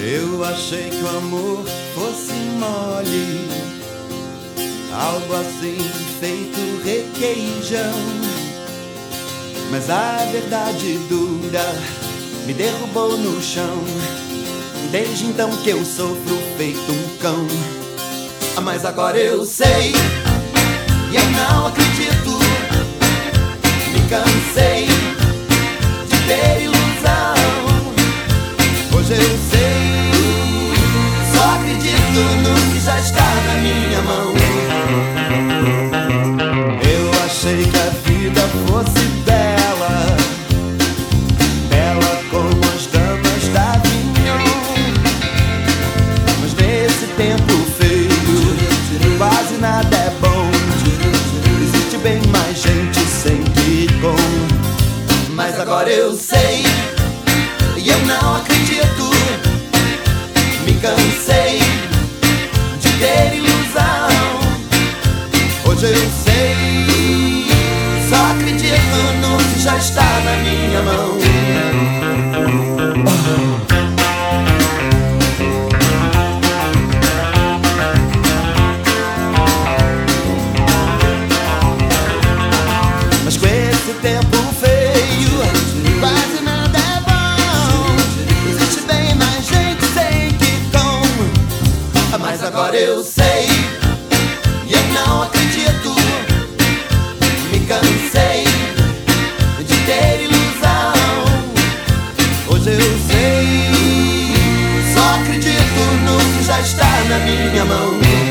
Eu achei que o amor fosse mole, algo assim feito requeijão. Mas a verdade dura me derrubou no chão. Desde então que eu sofro feito um cão. Mas agora eu sei agora eu sei. E eu não acredito, me cansei de ter ilusão. Hoje eu sei, só acredito no que já está na minha mão. Agora eu sei, e eu não acredito. Me cansei de ter ilusão. Hoje eu sei, só acredito no que já está na minha mão.